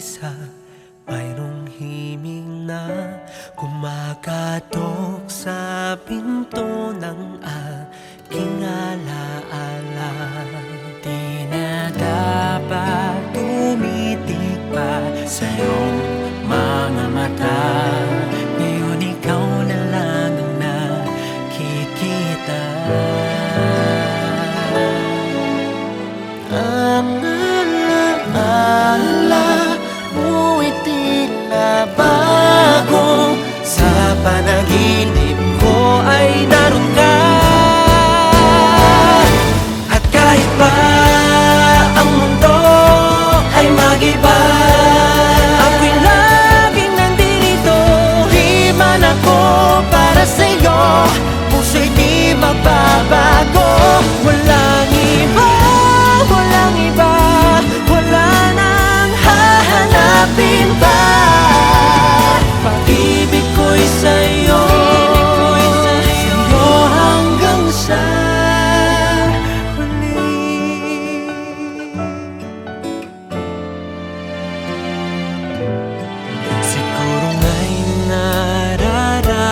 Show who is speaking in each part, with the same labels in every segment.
Speaker 1: isa Mayroong himing na kumakatok sa pinto ng aking alaala Di na dapat tumitig pa sa iyong mga mata. Ngayon ikaw na lang ang nakikita.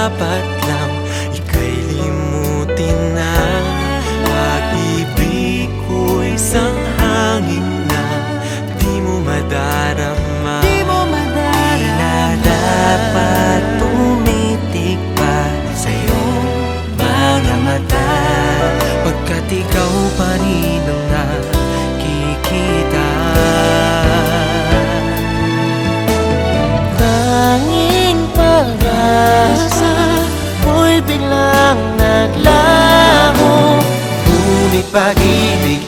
Speaker 1: Và pag-ibig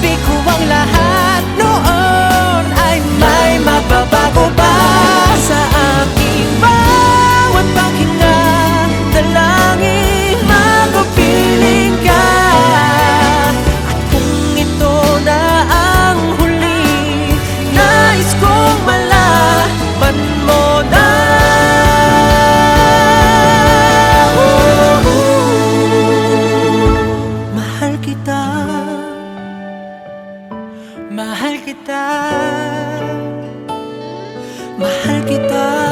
Speaker 1: 别哭忘了 Mahal kita. Mahal kita.